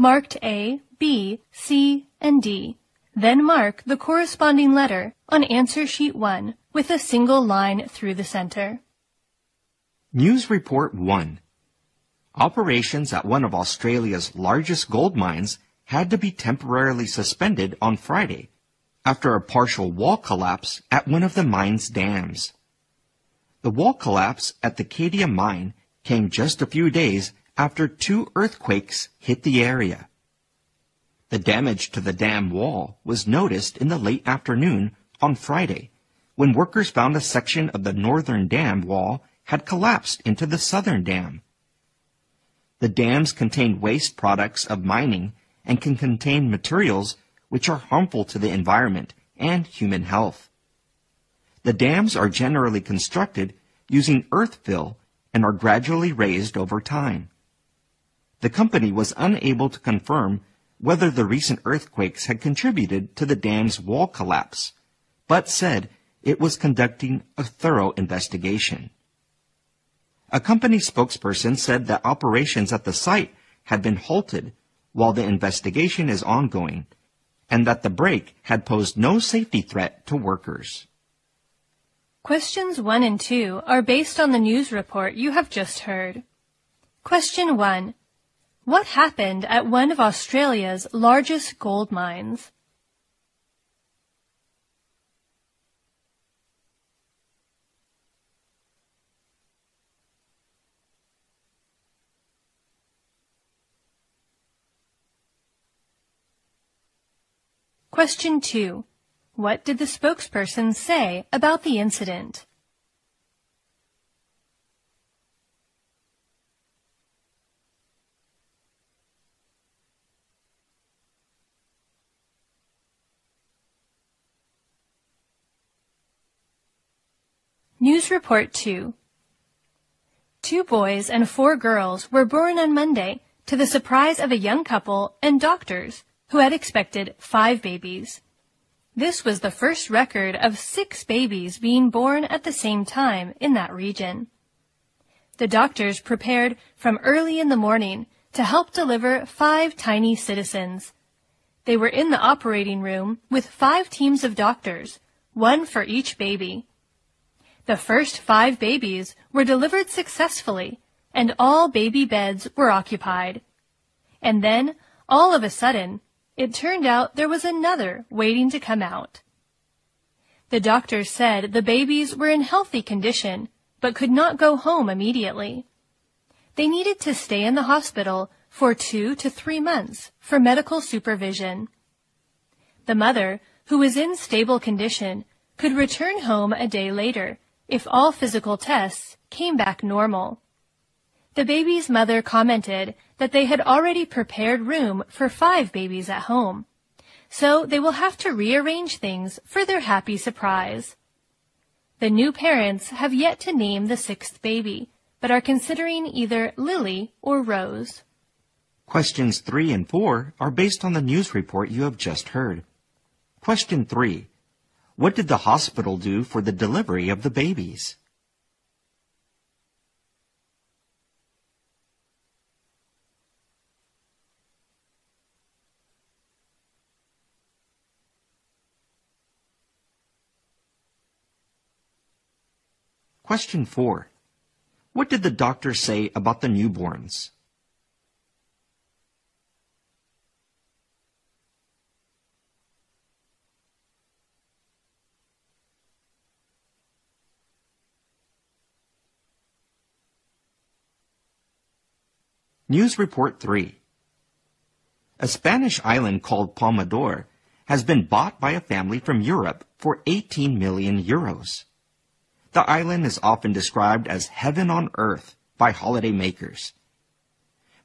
marked A, B, C, and D. Then mark the corresponding letter on answer sheet 1 with a single line through the center. News Report 1 Operations at one of Australia's largest gold mines had to be temporarily suspended on Friday after a partial wall collapse at one of the mine's dams. The wall collapse at the Cadia mine came just a few days after two earthquakes hit the area. The damage to the dam wall was noticed in the late afternoon on Friday when workers found a section of the northern dam wall had collapsed into the southern dam. The dams contain waste products of mining and can contain materials which are harmful to the environment and human health. The dams are generally constructed using earth fill and are gradually raised over time. The company was unable to confirm whether the recent earthquakes had contributed to the dam's wall collapse, but said it was conducting a thorough investigation. A company spokesperson said that operations at the site had been halted while the investigation is ongoing and that the break had posed no safety threat to workers. Questions 1 and 2 are based on the news report you have just heard. Question 1. What happened at one of Australia's largest gold mines? Question 2. What did the spokesperson say about the incident? Report 2 Two boys and four girls were born on Monday to the surprise of a young couple and doctors who had expected five babies. This was the first record of six babies being born at the same time in that region. The doctors prepared from early in the morning to help deliver five tiny citizens. They were in the operating room with five teams of doctors, one for each baby. The first five babies were delivered successfully, and all baby beds were occupied. And then, all of a sudden, it turned out there was another waiting to come out. The doctors said the babies were in healthy condition, but could not go home immediately. They needed to stay in the hospital for two to three months for medical supervision. The mother, who was in stable condition, could return home a day later if all physical tests came back normal. The baby's mother commented that they had already prepared room for five babies at home, so they will have to rearrange things for their happy surprise. The new parents have yet to name the sixth baby, but are considering either Lily or Rose. Questions 3 and 4 are based on the news report you have just heard. Question 3. What did the hospital do for the delivery of the babies? Question 4. What did the doctor say about the newborns? News Report 3 A Spanish island called Palmador has been bought by a family from Europe for 18 million euros. The island is often described as heaven on earth by holiday makers.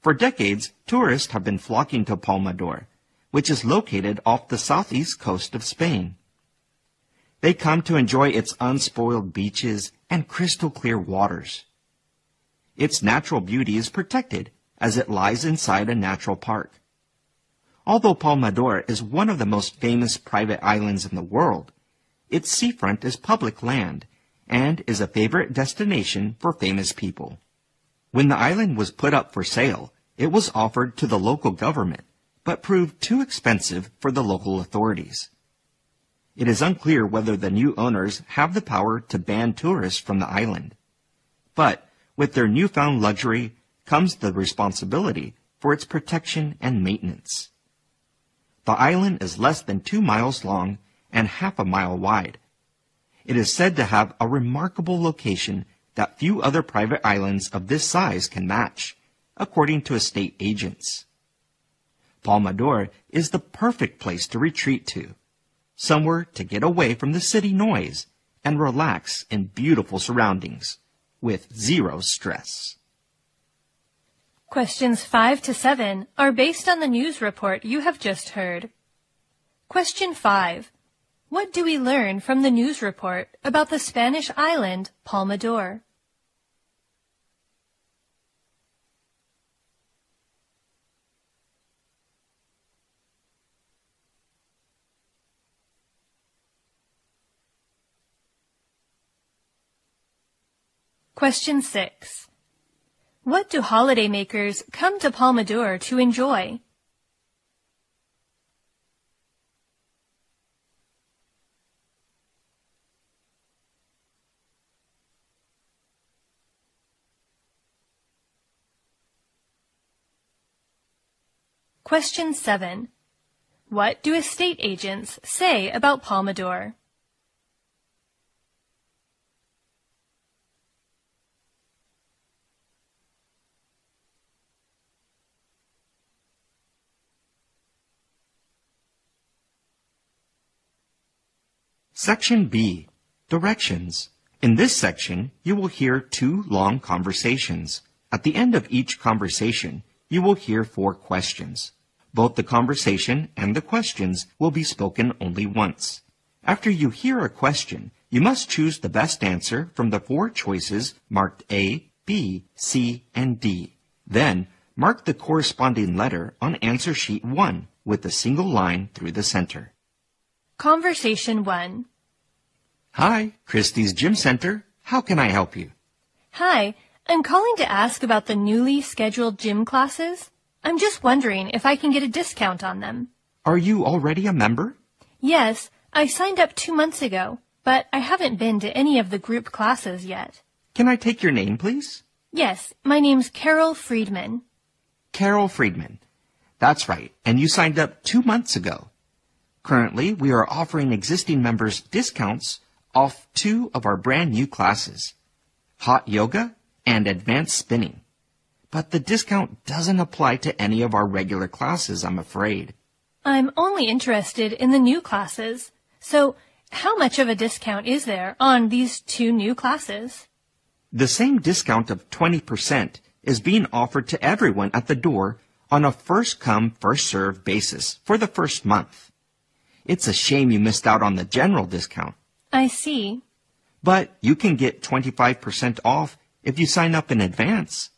For decades, tourists have been flocking to Palmador, which is located off the southeast coast of Spain. They come to enjoy its unspoiled beaches and crystal clear waters. Its natural beauty is protected as it lies inside a natural park. Although Palmador is one of the most famous private islands in the world, its seafront is public land and is a favorite destination for famous people. When the island was put up for sale, it was offered to the local government, but proved too expensive for the local authorities. It is unclear whether the new owners have the power to ban tourists from the island. But with their newfound luxury comes the responsibility for its protection and maintenance. The island is less than two miles long and half a mile wide. It is said to have a remarkable location that few other private islands of this size can match, according to estate agents. Palmador is the perfect place to retreat to somewhere to get away from the city noise and relax in beautiful surroundings with zero stress. Questions 5 to 7 are based on the news report you have just heard. Question 5. What do we learn from the news report about the Spanish island Palmador? Question 6. What do holidaymakers come to Palmador to enjoy? Question 7. What do estate agents say about Palmador? Section B. Directions. In this section, you will hear two long conversations. At the end of each conversation, you will hear four questions. Both the conversation and the questions will be spoken only once. After you hear a question, you must choose the best answer from the four choices marked A, B, C, and D. Then, mark the corresponding letter on answer sheet 1 with a single line through the center. Conversation 1. Hi, Christie's Gym Center. How can I help you? Hi, I'm calling to ask about the newly scheduled gym classes. I'm just wondering if I can get a discount on them. Are you already a member? Yes, I signed up two months ago, but I haven't been to any of the group classes yet. Can I take your name, please? Yes, my name's Carol Friedman. Carol Friedman. That's right, and you signed up two months ago. Currently, we are offering existing members discounts off two of our brand new classes, hot yoga and advanced spinning. But the discount doesn't apply to any of our regular classes, I'm afraid. I'm only interested in the new classes. So how much of a discount is there on these two new classes? The same discount of 20% is being offered to everyone at the door on a first come, first served basis for the first month. It's a shame you missed out on the general discount. I see. But you can get 25% off if you sign up in advance.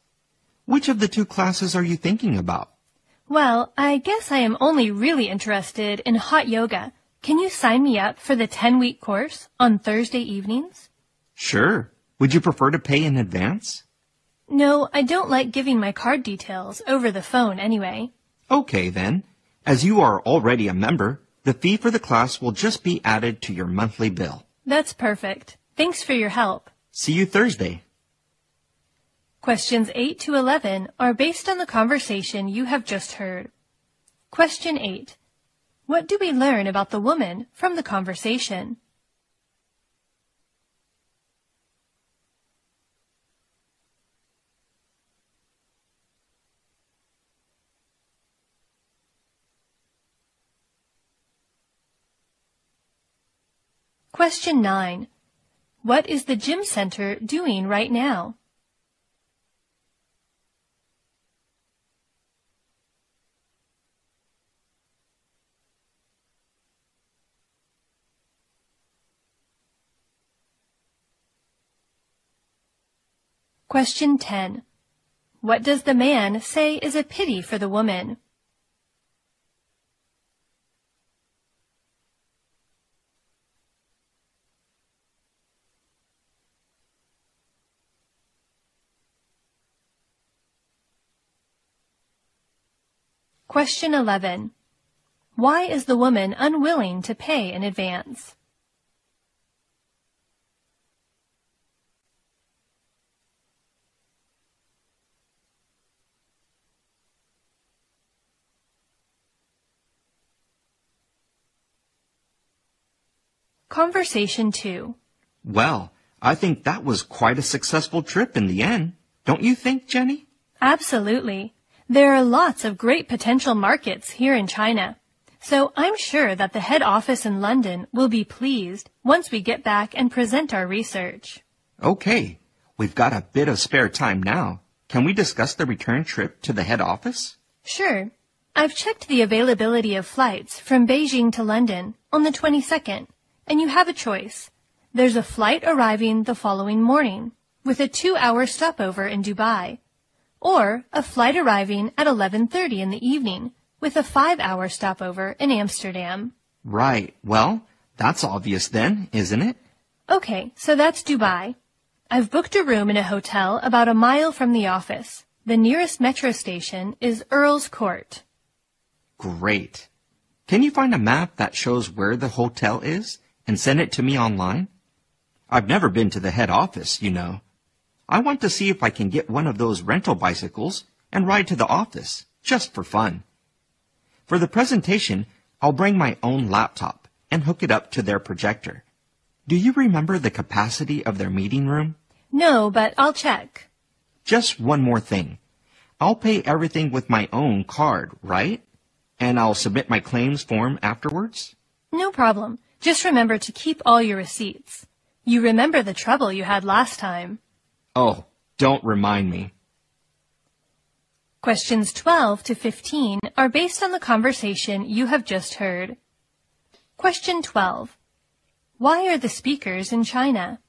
Which of the two classes are you thinking about? Well, I guess I am only really interested in hot yoga. Can you sign me up for the 10 week course on Thursday evenings? Sure. Would you prefer to pay in advance? No, I don't like giving my card details over the phone anyway. Okay then. As you are already a member, the fee for the class will just be added to your monthly bill. That's perfect. Thanks for your help. See you Thursday. Questions 8 to 11 are based on the conversation you have just heard. Question 8. What do we learn about the woman from the conversation? Question 9. What is the gym center doing right now? Question 10. What does the man say is a pity for the woman? Question 11. Why is the woman unwilling to pay in advance? Conversation 2. Well, I think that was quite a successful trip in the end. Don't you think, Jenny? Absolutely. There are lots of great potential markets here in China. So I'm sure that the head office in London will be pleased once we get back and present our research. Okay. We've got a bit of spare time now. Can we discuss the return trip to the head office? Sure. I've checked the availability of flights from Beijing to London on the 22nd, and you have a choice. There's a flight arriving the following morning with a two-hour stopover in Dubai or a flight arriving at 11.30 in the evening with a five-hour stopover in Amsterdam. Right. Well, that's obvious then, isn't it? Okay, so that's Dubai. I've booked a room in a hotel about a mile from the office. The nearest metro station is Earl's Court. Great. Can you find a map that shows where the hotel is and send it to me online? I've never been to the head office, you know. I want to see if I can get one of those rental bicycles and ride to the office, just for fun. For the presentation, I'll bring my own laptop and hook it up to their projector. Do you remember the capacity of their meeting room? No, but I'll check. Just one more thing. I'll pay everything with my own card, right? And I'll submit my claims form afterwards? No problem. Just remember to keep all your receipts. You remember the trouble you had last time. Oh, don't remind me. Questions 12 to 15 are based on the conversation you have just heard. Question 12. Why are the speakers in China?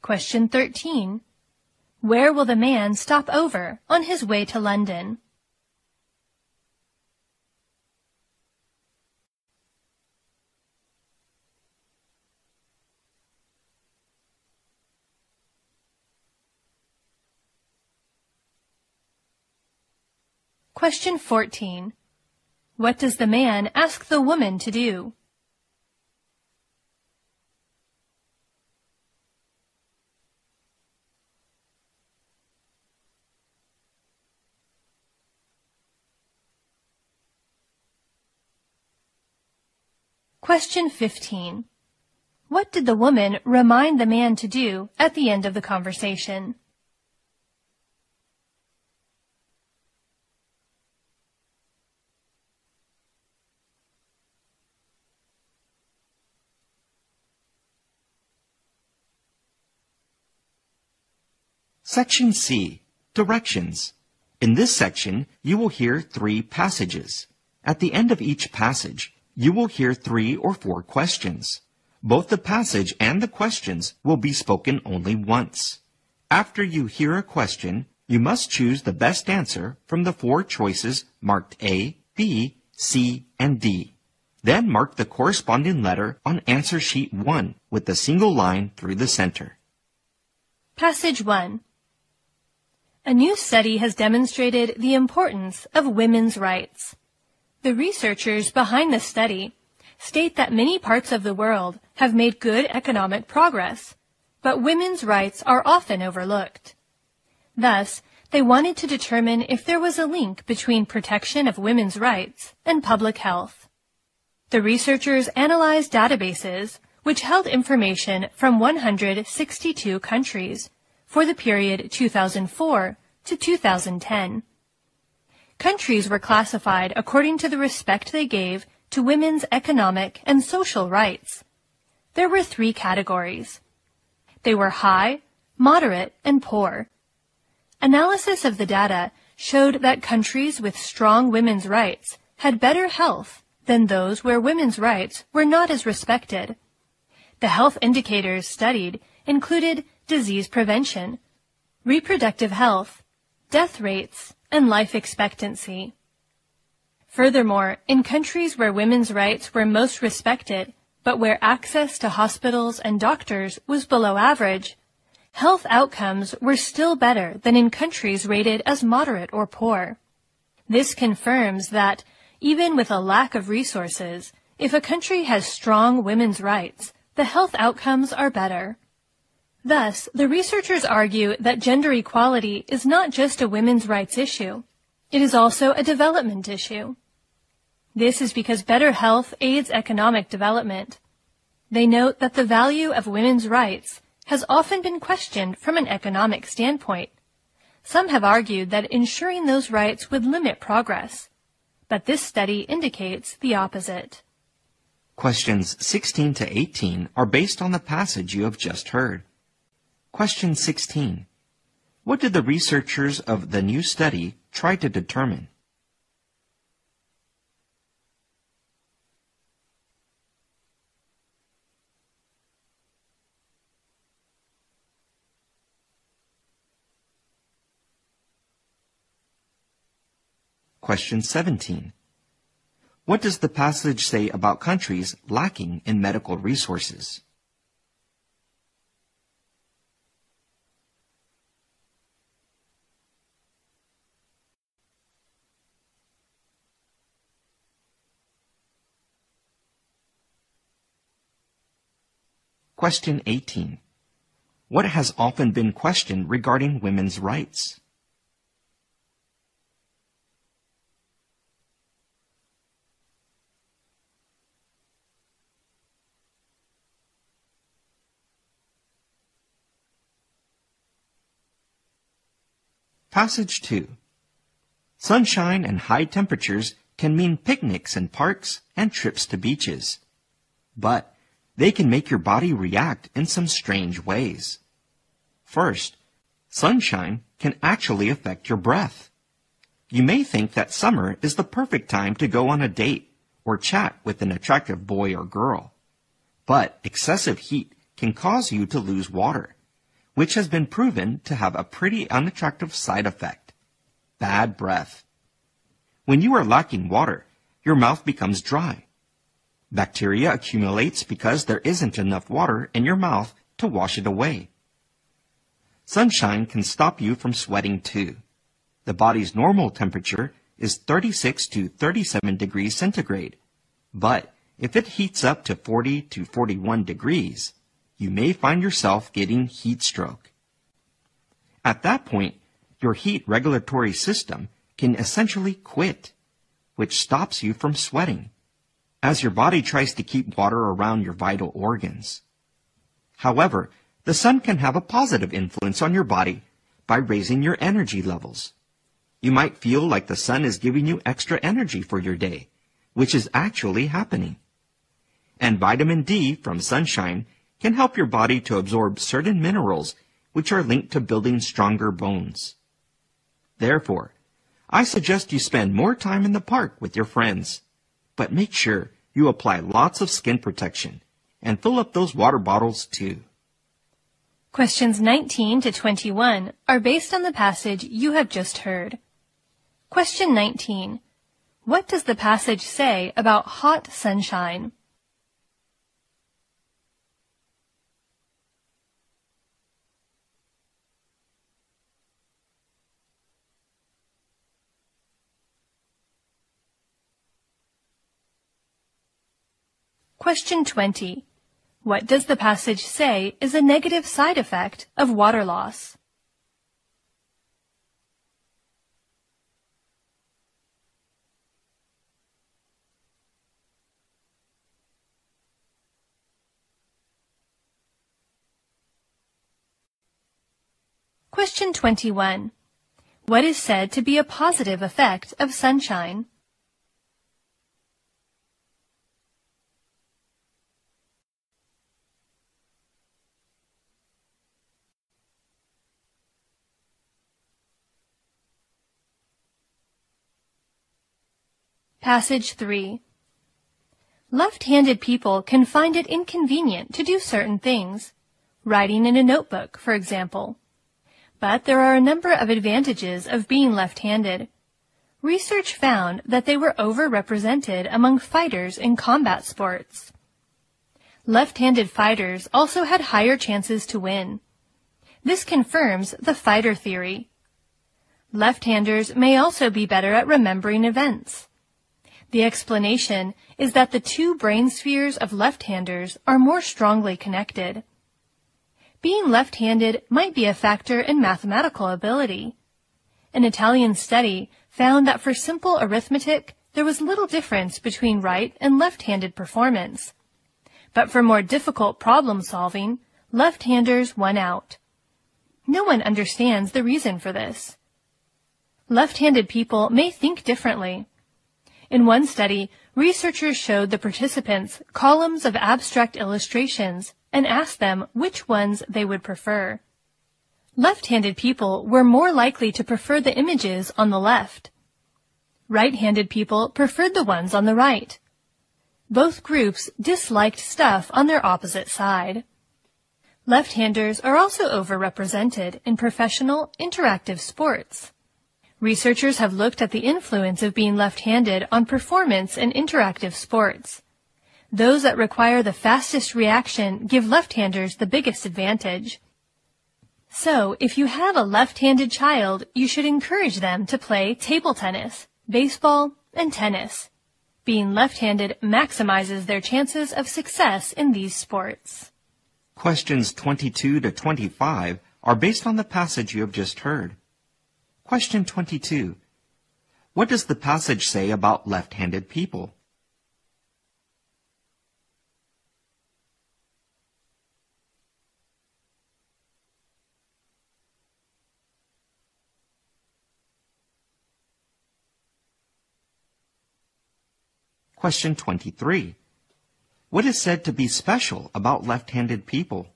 Question 13. Where will the man stop over on his way to London? Question 14. What does the man ask the woman to do? Question 15. What did the woman remind the man to do at the end of the conversation? Section C. Directions. In this section, you will hear three passages. At the end of each passage, you will hear three or four questions. Both the passage and the questions will be spoken only once. After you hear a question, you must choose the best answer from the four choices marked A, B, C, and D. Then mark the corresponding letter on answer sheet 1 with a single line through the center. Passage 1. A new study has demonstrated the importance of women's rights. The researchers behind the study state that many parts of the world have made good economic progress, but women's rights are often overlooked. Thus, they wanted to determine if there was a link between protection of women's rights and public health. The researchers analyzed databases which held information from 162 countries for the period 2004 to 2010 countries were classified according to the respect they gave to women's economic and social rights. There were three categories. They were high, moderate, and poor. analysis of the data showed that countries with strong women's rights had better health than those where women's rights were not as respected. The health indicators studied included disease prevention, reproductive health, death rates, and life expectancy. Furthermore, in countries where women's rights were most respected, but where access to hospitals and doctors was below average, health outcomes were still better than in countries rated as moderate or poor. This confirms that, even with a lack of resources, if a country has strong women's rights, the health outcomes are better. Thus, the researchers argue that gender equality is not just a women's rights issue. It is also a development issue. This is because better health aids economic development. They note that the value of women's rights has often been questioned from an economic standpoint. Some have argued that ensuring those rights would limit progress, but this study indicates the opposite. Questions 16 to 18 are based on the passage you have just heard. Question 16. What did the researchers of the new study try to determine? Question 17. What does the passage say about countries lacking in medical resources? Question 18. What has often been questioned regarding women's rights? Passage 2. Sunshine and high temperatures can mean picnics in parks and trips to beaches. But they can make your body react in some strange ways. First, sunshine can actually affect your breath. You may think that summer is the perfect time to go on a date or chat with an attractive boy or girl. But excessive heat can cause you to lose water which has been proven to have a pretty unattractive side effect bad breath. When you are lacking water, your mouth becomes dry. Bacteria accumulates because there isn't enough water in your mouth to wash it away. Sunshine can stop you from sweating too. The body's normal temperature is 36 to 37 degrees centigrade. But if it heats up to 40 to 41 degrees, you may find yourself getting heat stroke. At that point, your heat regulatory system can essentially quit, which stops you from sweating, as your body tries to keep water around your vital organs. However, the sun can have a positive influence on your body by raising your energy levels. You might feel like the sun is giving you extra energy for your day, which is actually happening. And vitamin D from sunshine can help your body to absorb certain minerals which are linked to building stronger bones. Therefore, I suggest you spend more time in the park with your friends, but make sure you apply lots of skin protection and fill up those water bottles too. Questions 19 to 21 are based on the passage you have just heard. Question 19. What does the passage say about hot sunshine? Question 20. What does the passage say is a negative side effect of water loss? Question 21. What is said to be a positive effect of sunshine? Passage 3 Left-handed people can find it inconvenient to do certain things, writing in a notebook, for example. But there are a number of advantages of being left-handed. Research found that they were overrepresented among fighters in combat sports. Left-handed fighters also had higher chances to win. This confirms the fighter theory. Left-handers may also be better at remembering events. The explanation is that the two brain spheres of left-handers are more strongly connected. Being left-handed might be a factor in mathematical ability. An Italian study found that for simple arithmetic, there was little difference between right and left-handed performance. But for more difficult problem solving, left-handers won out. No one understands the reason for this. Left-handed people may think differently. In one study, researchers showed the participants columns of abstract illustrations and asked them which ones they would prefer. Left-handed people were more likely to prefer the images on the left. Right-handed people preferred the ones on the right. Both groups disliked stuff on their opposite side. Left-handers are also overrepresented in professional interactive sports. Researchers have looked at the influence of being left-handed on performance in interactive sports. Those that require the fastest reaction give left-handers the biggest advantage. So, if you have a left-handed child, you should encourage them to play table tennis, baseball, and tennis. Being left-handed maximizes their chances of success in these sports. Questions 22 to 25 are based on the passage you have just heard. Question 22. What does the passage say about left-handed people? Question 23. What is said to be special about left-handed people?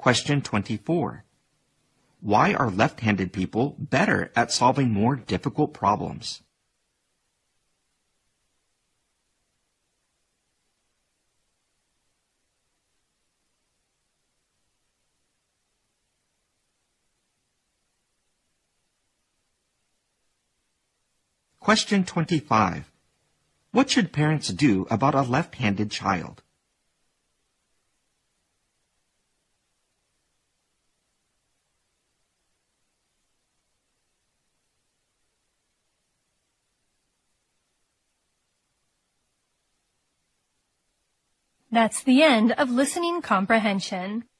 Question 24. Why are left-handed people better at solving more difficult problems? Question 25. What should parents do about a left-handed child? That's the end of listening comprehension.